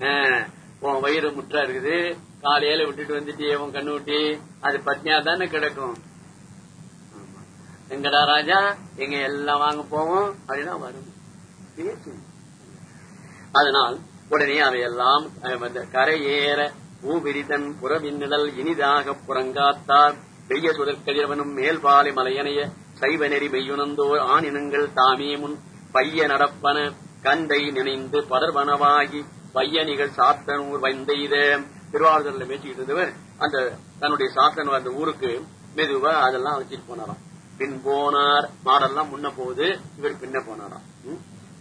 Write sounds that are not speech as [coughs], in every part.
ஆஹ், உன் வயிறு முற்றா இருக்குது. காலையில விட்டுட்டு வந்துட்டு உன் கண்ணு ஊட்டி. அது பத்னியா தானே கிடக்கும் எங்கடா ராஜா? எங்க எல்லாம் வாங்க போவோம்? அப்படின்னா வரும். அதனால் உடனே அவையெல்லாம் கரையேற ஊபிரிதன் புறவிண்ணிடல் இனிதாக புறங்காத்தார். பெய்ய சுடர் கதிரவனும் மேல்பாலை மலையனைய சைவ நெறி மெய்யுணர்ந்தோர் ஆணினங்கள் தாமே முன் பைய நடப்பன கந்தை நினைந்து படர்வனவாகி பையனிகள் சாத்தன் ஊர் வைந்தெய்த திருவாரூர்ல மேய்ச்சிக்கிட்டு இருந்தவர் அந்த தன்னுடைய சாத்தன் அந்த ஊருக்கு மெதுவா அதெல்லாம் வச்சுட்டு போனாராம். பின் போனார். மாடெல்லாம் முன்ன போகுது. இவர் பின்ன போனாராம்.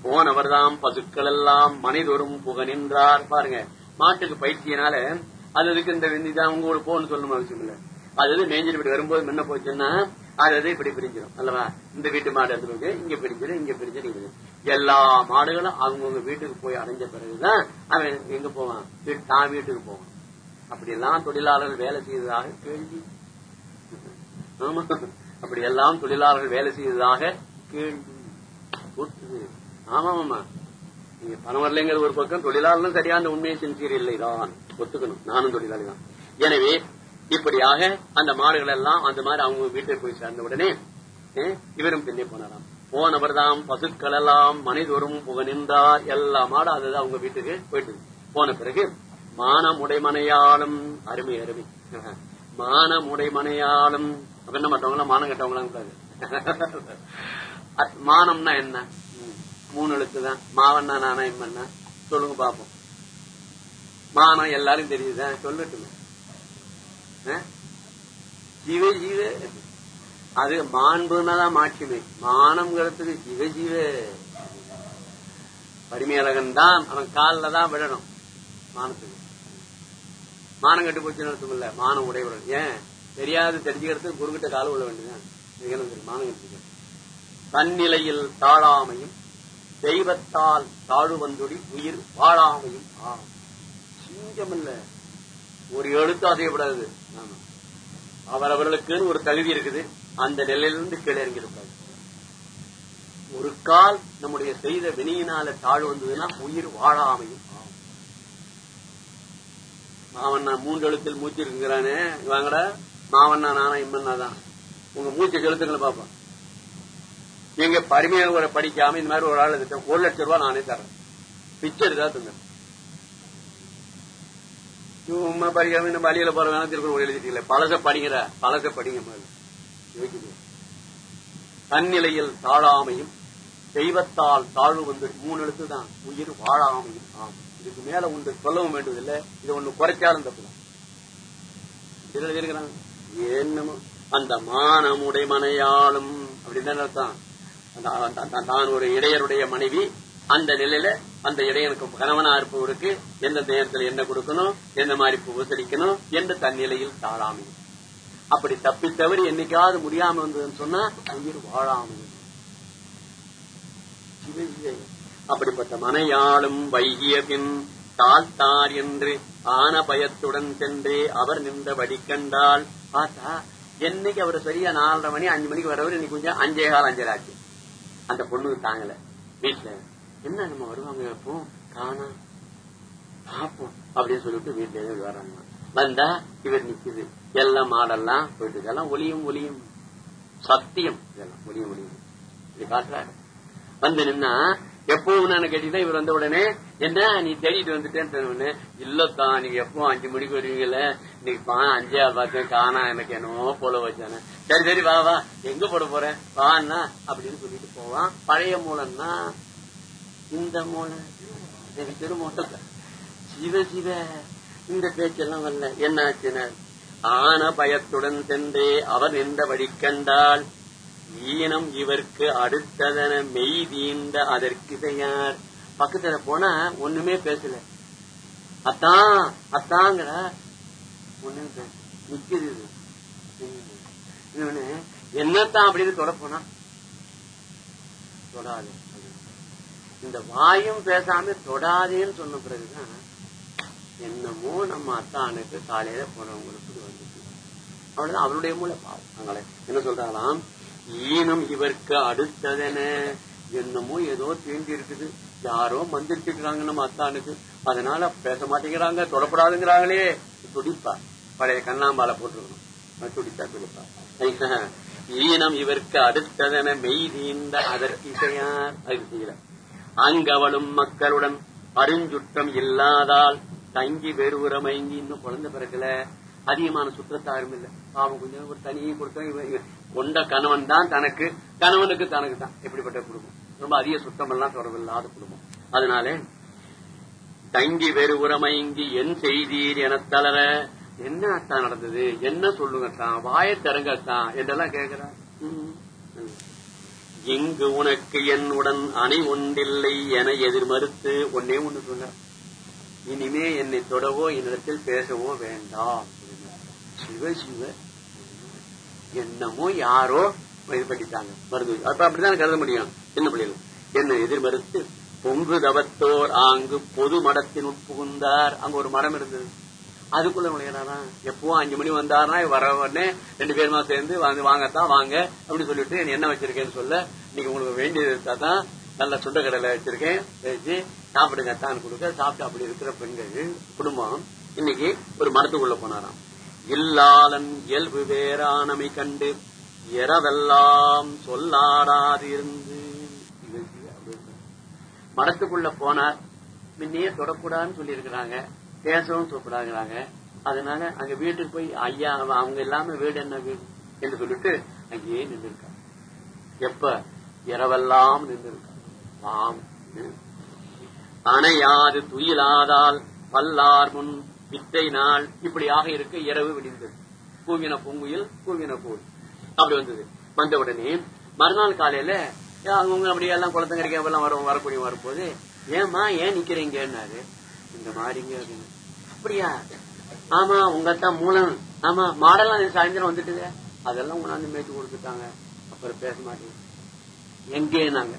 போனவர் தான் பசுக்கள் எல்லாம் மனிதொரும் புக நின்றார். பாருங்க மாட்டுக்கு பயிற்சியினால அது அதுக்கு இந்த விந்திதான் உங்க போகணும்னு சொல்லணும் அவசியம் இல்ல. அது இது மேய்ஞ்சிட்டு இப்படி வரும்போது முன்ன போச்சுன்னா அது அது இப்படி பிரிஞ்சிடும் அல்லவா? இந்த வீட்டு மாடு எடுத்து இங்க இங்க பிரிஞ்சிடும் இங்க பிரிஞ்சிடும். எல்லா மாடுகளும் அவங்கவுங்க வீட்டுக்கு போய் அடைஞ்ச பிறகுதான் அவன் எங்க போவான்? வீட்டு- தான் வீட்டுக்கு போவான். அப்படி எல்லாம் தொழிலாளர்கள் வேலை செய்ததாக கேள்வி. ஆமா. அப்படி எல்லாம் தொழிலாளர்கள் வேலை செய்ததாக கேள்வி. ஆமா ஆமா. நீங்க பணம் வரலைங்கிற ஒரு பக்கம் தொழிலாளர்களும் சரியான உண்மையை செஞ்சீர் இல்லைதான் ஒத்துக்கணும். நானும் தொழிலாளி தான் எனவே இப்படியாக அந்த மாடுகள் எல்லாம் அந்த மாதிரி அவங்க வீட்டுக்கு போய் சேர்ந்த உடனே இவரும் பின்னே போனாராம். போனவர் தான் பசுக்கள் எல்லாம் மனிதொரும் புக நின்றார் எல்லாம் மாடும் அது அவங்க வீட்டுக்கு போயிட்டு போன பிறகு மானமுடைமனையாலும் அருமை அருமை. [laughs] மானமுடைமனையாலும் என்ன மற்றவங்க மானம் கட்டவங்களாம் [laughs] மானம்னா என்ன? மூணு எழுத்துதான் மாவண்ணா நானா என்ன சொல்லுங்க பாப்போம். மானம் எல்லாரும் தெரியுதா? சொல்லட்டுமே. ஆ? ஜீவே. அது மாண்புனாதான் மாட்சிமை மானம்ங்கிறதுக்கு ஜீவ ஜீவ. பரிமையழகன் தான் அவன் காலில் தான் விழணும் மானத்துக்கு. மானம் கட்டு போச்சுன்னு அர்த்தம் இல்ல மானம் உடையவர்கள் ஏன்? தெரியாது தெரிஞ்சுக்கிறதுக்கு குருகிட்ட கால விழ வேண்டியதான் மானம் கட்டுக்க தன்னிலையில் தாழாமையும் தெய்வத்தால் தாழுவந்தொடி உயிர் வாழாமையும் ஆகும் சிங்கம் இல்ல. ஒரு எழுத்து அசையப்படாது. அவரவர்களுக்குன்னு ஒரு கல்வி இருக்குது. அந்த நிலையிலிருந்து கீழே இறங்கியிருப்பாங்க ஒரு கால் நம்முடைய செய்த வினையினால தாழ் வந்ததுன்னா உயிர் வாழாமையும் மாவண்ணா மூன்று எழுத்தில் மூச்சு இருக்குங்கிறானே. வாங்கடா. மாவண்ணா நானா இம்மன்னா தான். உங்க மூச்சு செலுத்துங்களை பாப்போம் நீங்க பரிமையாக ஒரு படிக்காம இந்த மாதிரி ஒரு ஆள் ஒரு லட்சம் ரூபாய் நானே தரேன் பிச்சர் தான் தந்தேன் சும்மா படிக்காம இந்த வழியில போற வேணா திருக்குறள் எழுதிட்டீங்களே. பழச படிக்கிற பழச படிங்க மாதிரி தன்னிலையில் தாழாமையும் தெய்வத்தால் தாழ்வு வந்து மூணு எழுத்து தான் உயிர் வாழாமையும் ஆம் இதுக்கு மேல ஒன்று சொல்லவும் வேண்டியதில்லை இது ஒண்ணு குறைச்சாலும் தப்புதான். என்னமோ அந்த மானமுடை மனையாளும் அப்படின்னு தான் நான் தான் ஒரு இடையருடைய மனைவி. அந்த நிலையில அந்த இடையனுக்கு கணவனா இருப்பவருக்கு எந்த நேரத்தில் என்ன கொடுக்கணும்? எந்த மாதிரி உபசரிக்கணும் என்று தன்னிலையில் தாழாமை அப்படி தப்பி தவறி என்னைக்காவது முடியாம வந்ததுன்னு சொன்னா உயிர் வாழாம அப்படிப்பட்ட மனையாளும் வைகிய பின் தாழ்த்தார் என்று ஆன பயத்துடன் சென்றே அவர் நின்ற வடிக்கண்டால் பார்த்தா என்னைக்கு அவர் சரியா நாலரை மணி அஞ்சு மணிக்கு வரவர் இன்னைக்கு கொஞ்சம் அஞ்சே கால் அஞ்சரை ஆச்சு. அந்த பொண்ணுக்கு தாங்கல. வீட்டுல என்ன நம்ம வருவாங்க எப்போ காணா பாப்போம் அப்படின்னு சொல்லிட்டு வீட்டுல வர்றாங்க வந்தா இவர் நிக்குது. எல்லாம் மாடெல்லாம் போயிட்டு இதெல்லாம் ஒளியும் ஒளியும். சத்தியம். இதெல்லாம் ஒளியும் ஒளியும். இப்படி காட்டுறாரு. வந்து நின்னா எப்பவும் நான் கேட்டீங்கன்னா இவர் வந்த உடனே என்ன நீ தேடிட்டு வந்துட்டேன்னு இல்லத்தா உடனே நீங்க எப்பவும் அஞ்சு மணிக்கு வருவீங்கல்ல? இன்னைக்கு பா அஞ்சா பார்த்தேன். காணா எனக்கு என்னவோ போல வச்சானே. சரி சரி வா வா. எங்க போட போறேன் வாண்ணா அப்படின்னு சொல்லிட்டு போவான். பழைய மூலம்னா இந்த மூலம் சரி திருமூலம் சிவ சிவ. இந்த பேச்செல்லாம் வரல. என்ன ஆன பயத்துடன் சென்றே அவர் நின்ற வழிக்கண்டால் ஈனம் இவர்க்கு அடுத்ததன மெய் தீந்த அதற்கிசையார் பக்கத்துல போனா ஒண்ணுமே பேசல. அத்தான் அத்தாங்கிற ஒண்ணுமே பேச இன்னொன்னு என்னத்தான் அப்படின்னு தொட போனா? தொடாது. இந்த வாயும் பேசாம தொடாதேன்னு சொன்ன பிறகுதான் என்னமோ நம்ம அத்தானுக்கு காலையில போனவங்களுக்கு வந்துச்சு. அவ்வளவுதான் அவருடைய மூலம் பாவம். என்ன சொல்றாங்களாம்? ஈனம் இவருக்கு அடுத்ததென. என்னமோ ஏதோ தீண்டி இருக்குது. யாரோ மந்திரிச்சுக்கிறாங்க நம்ம அத்தானுக்கு. அதனால பேச மாட்டேங்கிறாங்க தொடப்படாதுங்கிறாங்களே. துடிப்பா. பழைய கண்ணாம்பால போட்டுருக்கணும். துடிப்பா. துடிப்பா ஈனம் இவருக்கு அடுத்ததென மெய் தீந்த அதற்கு இசையார். அது செய்யல. அங்கவளும் மக்களுடன் அருஞ்சுற்றம் இல்லாதால் தங்கி வெறுவுரமைங்கி இன்னும் குழந்தை பிறக்கல அதிகமான சுற்றத்தாரும் இல்ல. பாவம் கொஞ்சம் ஒரு தனியை கொடுத்தா கொண்ட கணவன் தான் தனக்கு கணவனுக்கு தனக்கு தான். எப்படிப்பட்ட குடும்பம்? ரொம்ப அதிக சுத்தம் எல்லாம் தொடர்பில்லாத குடும்பம். அதனால தங்கி வெறுவுரமைங்கி என் செய்தீர் என தளர என்ன அத்தான் நடந்தது? என்ன சொல்லுங்கத்தான் வாய திறங்கத்தான் என்றெல்லாம் கேட்கிறான் இங்கு உனக்கு என்னுடன் அணை ஒன்றில்லை என எதிர் மறுத்து ஒன்னே ஒண்ணு சொன்னார். இனிமே என்னை தொடவோ என்னிடத்தில் பேசவோ வேண்டாம். சிவ சிவ என்னமோ யாரோ இது பண்ணிட்டாங்க மருந்து. அப்ப அப்படித்தான் கருத முடியும்? என்ன பிள்ளைகள் என்ன எதிர்மறுத்து பொங்கு தவத்தோர் ஆங்கு பொது மடத்தின் உட்புகுந்தார் அங்க ஒரு மடம் இருந்தது. அதுக்குள்ள நுழையிறாரா எப்பவும் அஞ்சு மணி வந்தாருன்னா வர உடனே ரெண்டு பேருமா சேர்ந்து வந்து வாங்கத்தான் வாங்க. அப்படின்னு சொல்லிட்டு நீ என்ன வச்சிருக்கேன்னு சொல்ல. இன்னைக்கு உங்களுக்கு வேண்டியது இருந்தா தான் நல்ல சுண்டக்கடலை வச்சிருக்கேன். வச்சு சாப்பிடுங்க தான் கொடுக்க சாப்பிட்டு அப்படி இருக்கிற பெண்கள் குடும்பம் இன்னைக்கு ஒரு மரத்துக்குள்ள போனாராம். இல்லாளன் இயல்பு வேறானமை கண்டு இரவெல்லாம் சொல்லாடாது இருந்து. மரத்துக்குள்ள போனார். முன்னையே தொடக்கூடாதுன்னு சொல்லி இருக்கிறாங்க பேசவும் கூப்பிடாங்கிறாங்க அதனால அங்க வீட்டுக்கு போய் ஐயா அவங்க இல்லாம வீடு என்ன வீடு? என்று சொல்லிட்டு அங்கேயே நின்று இருக்காங்க எப்ப? இரவெல்லாம் நின்று இருக்காங்க அணையாது துயிலாதால் பல்லார் முன் வித்தை நாள் இப்படியாக இருக்க இரவு விடிந்தது. கூவின பூங்குயில் கூவின கூழ் அப்படி வந்தது. வந்த உடனே மறுநாள் காலையில அவங்க அப்படியே எல்லாம் குளத்தங்கரைக்கு எல்லாம் வரும் வரக்கூடிய வரும்போது ஏமா ஏன் நிக்கிறீங்கன்னாரு? இந்த மாதிரிங்க அப்படின்னு அப்படியா? ஆமா உங்கத்தான் மூலம் ஆமா மாடெல்லாம் சாயந்தரம் வந்துட்டு அதெல்லாம் உணர்ந்து மேய்ச்சி கொடுத்துட்டாங்க. அப்புறம் பேச மாட்டேங்க எங்கே நாங்க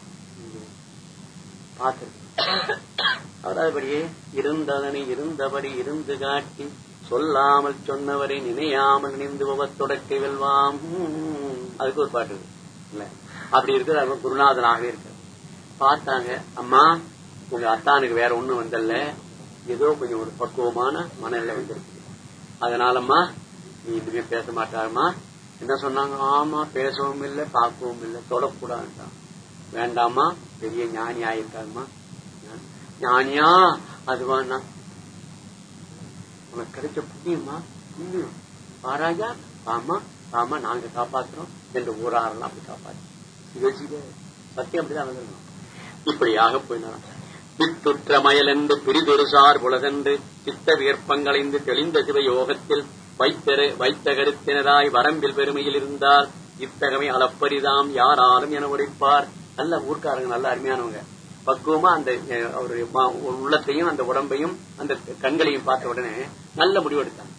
பார்த்து [coughs] அதாவதுபடியே இருந்ததனை இருந்தபடி இருந்து காட்டி சொல்லாமல் சொன்னவரை நினையாமல் நினைந்து தொடக்கை வெல்வாம். அதுக்கு ஒரு பாட்டு இல்ல? அப்படி இருக்கிற குருநாதனாகவே இருக்க. பார்த்தாங்க அம்மா உங்க அத்தானுக்கு வேற ஒண்ணும் வந்தல்ல. ஏதோ கொஞ்சம் ஒரு பக்குவமான மனநிலை வந்திருக்கு. அதனாலம்மா நீ இனிமே பேச மாட்டாருமா? என்ன சொன்னாங்க? ஆமா பேசவும் இல்லை பார்க்கவும் இல்லை தொடக்கூடாதுட்டான் வேண்டாமா பெரிய ஞானி ஆயிருக்காருமா ஞானியா? அதுவானா உனக்கு கிடைச்ச புண்ணியமா? புண்ணியம். பாராஜா ஆமா ஆமா நாங்க காப்பாத்துறோம் என்று ஊராரெல்லாம் அப்படி காப்பாற்று யோசிக்க சத்தியம் அப்படிதான் வந்துருக்கோம் இப்படியாக போயினாராம். பித்துற்ற மயலென்று பிரிதொருசார் புலகென்று சித்த வியற்பங்களைந்து தெளிந்த சிவ யோகத்தில் வைத்தரு வைத்த கருத்தினராய் வரம்பில் பெருமையில் இருந்தால் இத்தகமை அளப்பரிதாம் யாராலும் என உடைப்பார். நல்ல ஊர்க்காரங்க நல்ல அருமையானவங்க. பக்குவமா அந்த அவருடைய உள்ளத்தையும் அந்த உடம்பையும் அந்த கண்களையும் பார்த்த உடனே நல்ல முடிவெடுத்தாங்க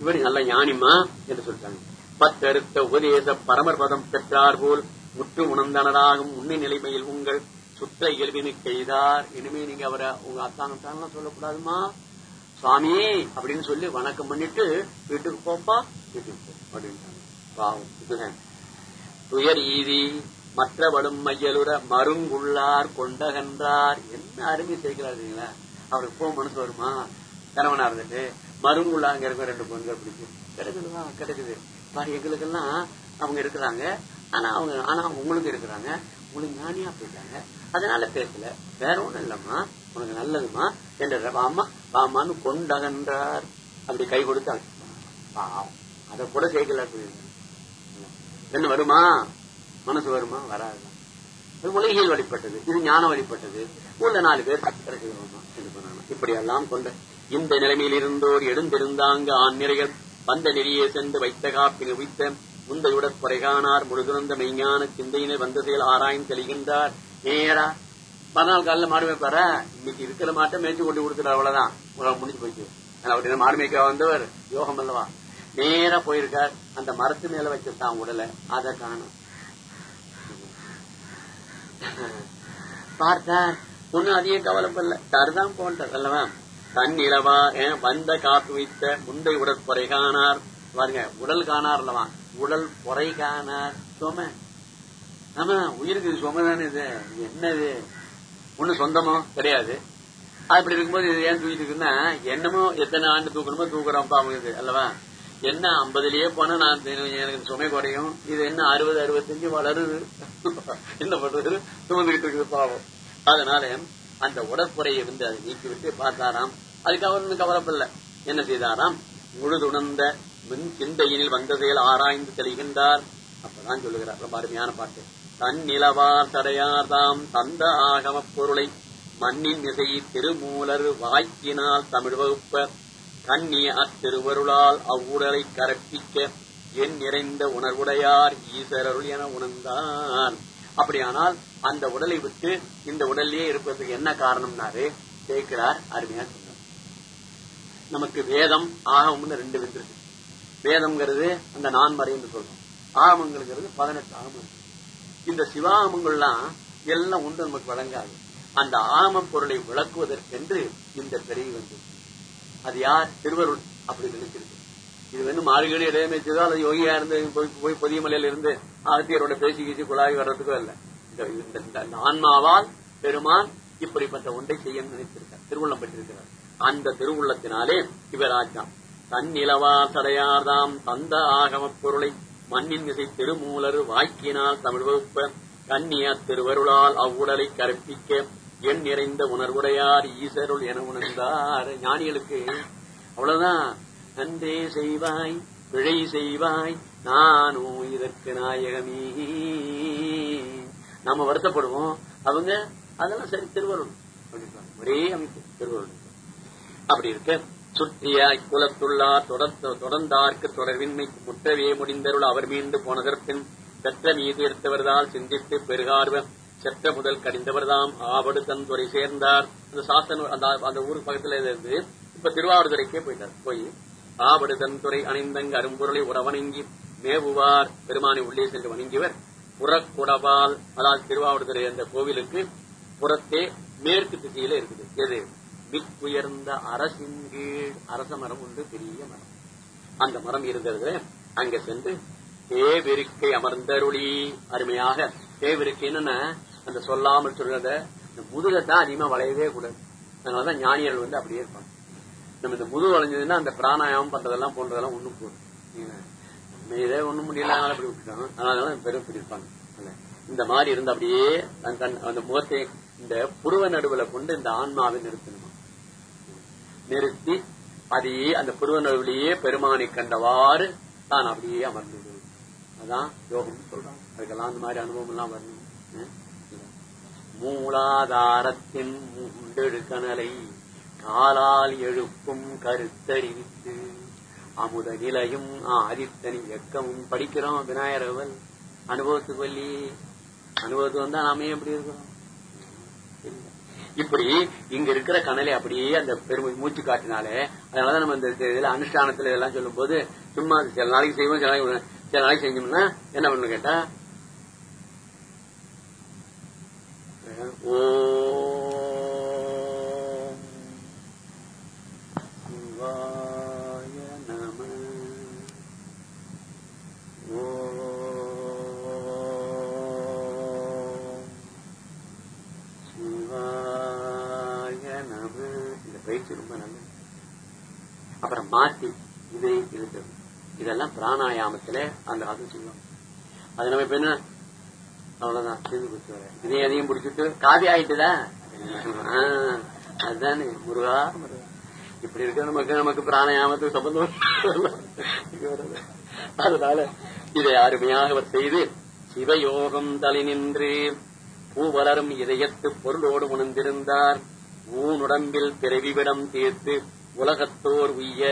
இவடி நல்ல ஞானிமா என்று சொல்லிட்டாங்க. பத்தருத்த உபதேச பரமர் பதம் பெற்றார் போல் முற்று உணர்ந்தனராகும் உண்மை நிலைமையில் உங்கள் சுத்த இயல்பினை செய்தார். இனிமே நீங்க அவரை உங்க அத்தான சொல்லக்கூடாதுமா சுவாமி அப்படின்னு சொல்லி வணக்கம் பண்ணிட்டு வீட்டுக்கு போப்பா வீட்டுக்கு போ அப்படின்ட்டாங்க. பாவம். [laughs] துயர் ஈதி மற்றவடும் மையலுற மருங்குள்ளார் கொண்டகன்றார். என்ன அருமை சேர்க்கிறாருங்களா அவருக்கு போக மனசு வருமா? கணவனா இருந்துட்டு மருங்குள்ளா அங்க இருக்கிற ரெண்டு பொண்ணுகள் பிடிக்கும். கிடைக்குதுவா கிடைக்குது. பாரு எங்களுக்கெல்லாம் அவங்க இருக்கிறாங்க. ஆனா அவங்க ஆனா உங்களுக்கு இருக்கிறாங்க. உங்களுக்கு ஞானியா போயிட்டாங்க. அதனால பேசல. வேற ஒண்ணும் இல்லம்மா. உனக்கு நல்லதுமா? என்ற வாமா வாமான்னு கொண்டகன்றார். அப்படி கை கொடுத்தாங்க. பாவம். அதை கூட சேர்க்கல என்ன வருமா? மனசு வருமா? வராது உலகியல் வழிபட்டது இது ஞான வழிபட்டது. உள்ள நாலு பேர் இப்படி எல்லாம் கொண்ட இந்த நிலைமையில் இருந்தோர் எழுந்திருந்தாங்க ஆண் நிறைகள் வந்த நெறியே சென்று வைத்த காப்பில் உயித்த முந்தையுட குறைகானார் முழுதுறந்த மெய்ஞான சிந்தையினை வந்ததில் ஆராய்ந்து தெளிகின்றார். நேரா பதினாலு காலில் மாடு மேய்ப்பார இன்னைக்கு இருக்கிற மாட்டை மேய்ச்சி கொண்டு கொடுத்துட்டு அவ்வளவுதான். முடிஞ்சு போயிட்டு. அவர் மாடு மேய்க்க வந்தவர்? யோகம் அல்லவா? நேரா போயிருக்கார். அந்த மரத்து மேல வச்சிருந்தான் உடலை அதை காணும். [laughs] பார்த்தார் ஒன்னும் அதிக கவலைப்படல. தருதான் போன்றார் அல்லவா? தன் இளவா வந்த காப்பு வைத்த முந்தை உடல் பொறை காணார். பாருங்க உடல் காணார் அல்லவா? உடல் பொறை காணார். சோம ஆமா உயிருக்கு சுமைதானே இது? என்னது? ஒண்ணு சொந்தமோ? கிடையாது அப்படி இருக்கும்போது இது ஏன் தூக்கிட்டு இருக்குன்னா என்னமோ எத்தனை ஆண்டு தூக்கணுமோ தூக்குறோம்ப்பா அவங்களுக்கு அல்லவா? என்ன ஐம்பதுலயே போனா நான் எனக்கு சுமை குறையும். இது என்ன அறுபது அறுபத்தஞ்சு வளருது? என்ன பண்றது? சுமந்துகிட்டு இருக்குது பாவம். அதனால அந்த உடற்புறையை வந்து அதை நீக்கிவிட்டு பார்த்தாராம். அதுக்கு அவர் கவலைப்படல. என்ன செய்தாராம்? முழுதுணர்ந்த மின் சிந்தையினில் வந்ததையில் ஆராய்ந்து தெளிகின்றார். அப்பதான் சொல்லுகிறார். ரொம்ப அருமையான பாட்டு. தன் நிலவார் தடையார்தாம் தந்த ஆகம பொருளை மண்ணின் இசை திருமூலர் வாய்க்கினால் தமிழ் வகுப்பர். கண்ணிய அத்திருவருளால் அவ்வுடலை கரப்பிக்க என் நிறைந்த உணர்வுடையார் ஈசரருள் என உணர்ந்தான். அப்படியானால் அந்த உடலை விட்டு இந்த உடல்லே இருப்பதற்கு என்ன காரணம்னாரு? கேட்கிறார் அருமையா சொன்னார். நமக்கு வேதம் ஆகமம்னு ரெண்டு வந்துருக்கு வேதம்ங்கிறது அந்த நான்மறை என்று சொல்றோம். ஆகமங்கள்ங்கிறது பதினெட்டு ஆகமம் இந்த சிவாகமங்கள்லாம் எல்லாம் ஒன்று நமக்கு வழங்காது. அந்த ஆகம பொருளை விளக்குவதற்கென்று இந்த பிறவி வந்தது. அது யார்? திருவருள் அப்படி நினைச்சிருக்கு இது வந்து மாடுகளி இடையமைச்சதோ அல்லது யோகியா இருந்து போய் போய் பொதிய மலையில இருந்து ஆத்தியரோட பேசி கீசி குழாய் வர்றதுக்கோ இல்ல இந்த- இந்த ஆன்மாவால் பெருமான் இப்படிப்பட்ட ஒன்றை செய்ய நினைத்திருக்கார் திருவுள்ளம் பெற்றிருக்கிறார். அந்த திருவுள்ளத்தினாலே இவராஜாம். தன் நிலவா சடையார்தாம் தந்த ஆகமப் பொருளை மண்ணின் மிசை திருமூலர் வாக்கினால் தமிழ் வகுப்ப கண்ணிய திருவருளால் அவ்வுடலை கற்பிக்க என் நிறைந்த உணர்வுடையார் ஈசருள் என உணர்ந்தார். ஞானிகளுக்கு அவ்வளவுதான். நன்றே செய்வாய் பிழை செய்வாய் நானும் இதற்கு நாயகமே. நாம வருத்தப்படுவோம். அவங்க அதெல்லாம் சரி திருவருள். ஒரே அமைப்பு திருவருள். அப்படி இருக்க சுற்றியாய் குலத்துள்ளார் தொடர்ந்தார்க்கு தொடர்பின்மை முற்றவே முடிந்தருள் அவர் மீண்டு போனதற்பின் பெற்ற மீது எடுத்தவர்தால் சிந்தித்து பெருகார்வ செத்த முதல் கடிந்தவர்தாம். ஆவடு தந்துரை சேர்ந்தார். அந்த சாத்தனூர் அந்த அந்த ஊருக்கு பக்கத்துல இருந்து இப்ப திருவாவடுதுறைக்கே போயிட்டார். போய் ஆவடு அணிந்தங்க அரும்பொருளை உறவணங்கி மேவுவார். பெருமானை உள்ளே சென்று வணங்கியவர். புறக்குடவால் அதாவது திருவாவடுதுறை அந்த கோவிலுக்கு புறத்தே மேற்கு திசையில இருக்குது. எது? மிக்குயர்ந்த அரசின் கீழ். அரச மரம் உண்டு பெரிய மரம். அந்த மரம் இருந்தது அங்க சென்று தேவிருக்கை அமர்ந்தருளி. அருமையாக தேவருக்கு என்னன்னா அந்த சொல்லாமல் சொல்றத இந்த முதுகத்தான் அதிகமா வளையவே கூடாது. அதனாலதான் ஞானியர்கள் வந்து அப்படியே இருப்பாங்க. நம்ம இந்த முதுகு வளைஞ்சதுன்னா அந்த பிராணாயாமம் பண்றதெல்லாம் போன்றதெல்லாம் ஒண்ணும் போதும் இதே ஒண்ணும் முடியல அதனால அப்படி விட்டுட்டோம் அதனால பெரும் பிடிப்பாங்க இந்த மாதிரி இருந்து அப்படியே அந்த முகத்தை இந்த புருவ நடுவுல கொண்டு இந்த ஆன்மாவை நிறுத்தணுமா? நிறுத்தி அதையே அந்த புருவ நடுவிலேயே பெருமானை கண்டவாறு தான் அப்படியே அமர்ந்து அதான் யோகம் சொல்றான் அதுக்கெல்லாம் அந்த மாதிரி அனுபவம் எல்லாம் வரணும் மூலாதாரத்தின் முண்டெடுக்கணலை காலால் எழுப்பும் கருத்தறிவித்து அமுத நிலையும் ஆதித்தனி இயக்கமும் படிக்கிறோம் விநாயகர் அனுபவத்துக்கு வள்ளி. அனுபவத்துக்கு வந்தா நாமே எப்படி இருக்கிறோம். இப்படி இங்க இருக்கிற கணலை அப்படியே அந்த பெருமை மூச்சு காட்டினாலே அதனாலதான் நம்ம இந்த இதுல அனுஷ்டானத்துல இதெல்லாம் சொல்லும் போது சும்மா சில நாளைக்கு செய்வோம் சில நாளைக்கு சில நாளைக்கு செஞ்சோம்னா என்ன பண்ணு கேட்டா? ஓம் பயிற்சி ரொம்ப நல்லது. அப்புறம் மாத்தி இதை இருக்கிறது இதெல்லாம் பிராணாயாமத்துல அந்த காலத்துல சொல்லுவாங்க அது நம்ம இப்ப என்ன? அவ்வளவுதான். செய்து கொடுத்து வர இதையும் அதையும் பிடிச்சிட்டு காவி ஆயிட்டுதா? அதுதானே. முருகா முருகா. இப்படி இருக்க நமக்கு நமக்கு பிராணாயாமத்துக்கு சம்பந்தம் அதனால இதை அருமையாக அவர் செய்து சிவயோகம் தலை நின்று பூவலரும் இதயத்து பொருளோடு உணர்ந்திருந்தார். ஊனுடம்பில் பிறவிவிடம் தீர்த்து உலகத்தோர் உய்ய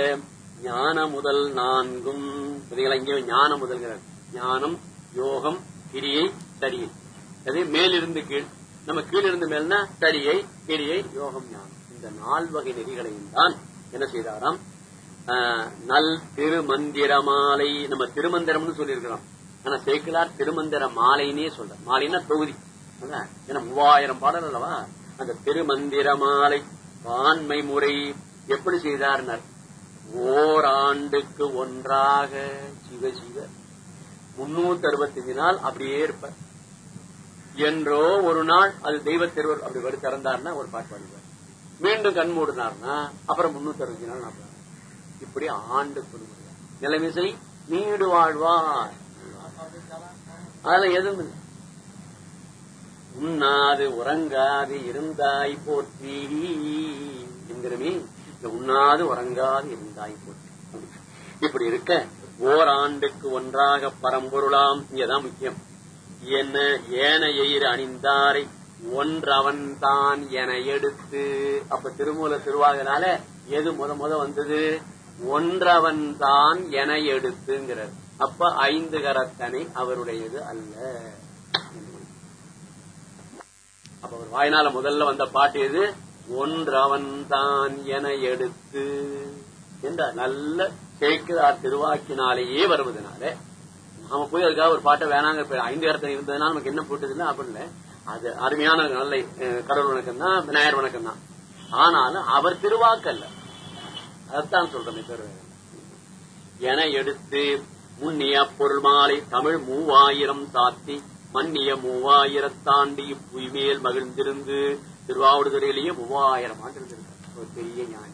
ஞான முதல் நான்கும். இதுகளை இங்கே ஞான முதல்கிறார் ஞானம் யோகம் கிரியை சரியை அது மேலிருந்து கீழ். நம்ம கீழிருந்து மேல்னா சரியை கிரியை யோகம் ஞானம். இந்த நால் வகை நெறிகளையும் தான் என்ன செய்தாராம்? ஆஹ், நல் திருமந்திர மாலை. நம்ம திருமந்திரம்னு சொல்லியிருக்கிறோம். ஆனா சேக்கிலார் திருமந்திர மாலைன்னே சொல்ற. மாலைன்னா தொகுதி. ஏன்னா மூவாயிரம் பாடல் அல்லவா? அந்த திருமந்திர மாலை வான்மை முறை. எப்படி செய்தார்னர்? ஓராண்டுக்கு ஒன்றாக சிவ சிவ முன்னூத்தி அறுபத்தஞ்சு நாள் அப்படியே இருப்பார். என்றோ ஒரு நாள் அது தெய்வ திருவர் அப்படி வரு திறந்தார்னா ஒரு பாட்டு பாடுவார். மீண்டும் கண் மூடினார்னா அப்புறம் முன்னூத்தி அறுபத்தி நாள் இப்படி ஆண்டு கொடுங்க நிலைமிசை நீடு வாழ்வார். அதெல்லாம் எதுவும் இல்லை. உண்ணாது உறங்காது இருந்தாய் போற்றி என்கிறமே உண்ணாது உறங்காது இருந்தாய் போட்டு இப்படி இருக்க ஓராண்டுக்கு ஒன்றாக பரம்பொருளாம் இங்கதான் முக்கியம். என்ன ஏன எயிர் அணிந்தாரை ஒன்றவன் தான் என எடுத்து அப்ப திருமூல திருவாகனால எது முத முத வந்தது? ஒன்றவன் தான் என எடுத்துங்கிறார். அப்ப ஐந்து கரத்தனை அவருடையது அல்ல. அப்ப அவர் வாய்னால முதல்ல வந்த பாட்டு எது? ஒன்றவன் தான் என எடுத்து என்ற நல்ல சேக்கிரார் திருவாக்கினாலேயே வருவதனால நாம போய் அதுக்காக ஒரு பாட்டை வேணாங்க ஐந்து இடத்துல இருந்ததுனால நமக்கு என்ன போட்டதுன்னா அப்படி அது அருமையான நல்ல கடவுள் வணக்கம் தான் விநாயகர் வணக்கம் தான் ஆனாலும் அவர் திருவாக்கல்ல. அதைத்தான் சொல்றேன் பேர் என எடுத்து முன்னிய பொருள் மாலை தமிழ் மூவாயிரம் சாத்தி மன்னிய மூவாயிரத்தாண்டி புய்மேல் மகிழ்ந்திருந்து திருவாவூடுதுறையிலேயே மூவாயிரம் ஆண்டு இருந்திருக்கார் ஒரு பெரிய ஞானி.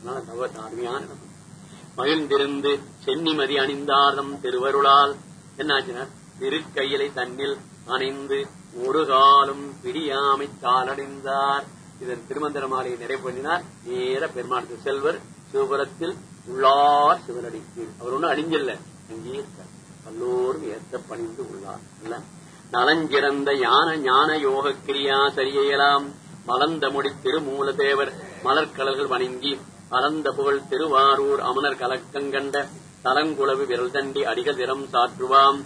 அதனால தவறு அருமையான மகிழ்ந்திருந்து சென்னிமதி அணிந்தார்தம் திருவருளால். என்னாச்சுன்னா திருக்கையிலை தன்னில் அணிந்து ஒரு காலம் பிடியாமை தாளடைந்தார். இதன் திருமந்திர மாலையை நிறைவு பண்ணினார். நேர பெருமாளுக்கு செல்வர் சிவபுரத்தில் உள்ளார் சிவனடிக்கு. அவர் ஒன்றும் அழிஞ்சல்ல. அங்கேயே இருக்கார். எல்லோரும் ஏற்ற பணிந்து உள்ளார். நலஞ்சிறந்த யான ஞான யோக கிரியா சரியலாம் மலர்ந்த மொழி திருமூல தேவர் மலர்கலர்கள் வணங்கி அலந்த புகழ் திருவாரூர் அமனர் கலக்கங்கண்ட தலங்குளவு விரல் தண்டி அடிகள் திறம் சாற்றுவாம்.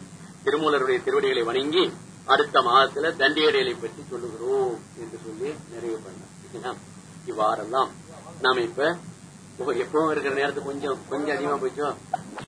திருமூலருடைய திருவடிகளை வணங்கி அடுத்த மாதத்துல தண்டியடைகளை பற்றி சொல்லுகிறோம் என்று சொல்லி நிறைவு பண்ணார் இவ்வாறெல்லாம். நாம இப்ப எப்பவும் இருக்கிற நேரத்துக்கு கொஞ்சம் கொஞ்சம் அதிகமா போச்சோம்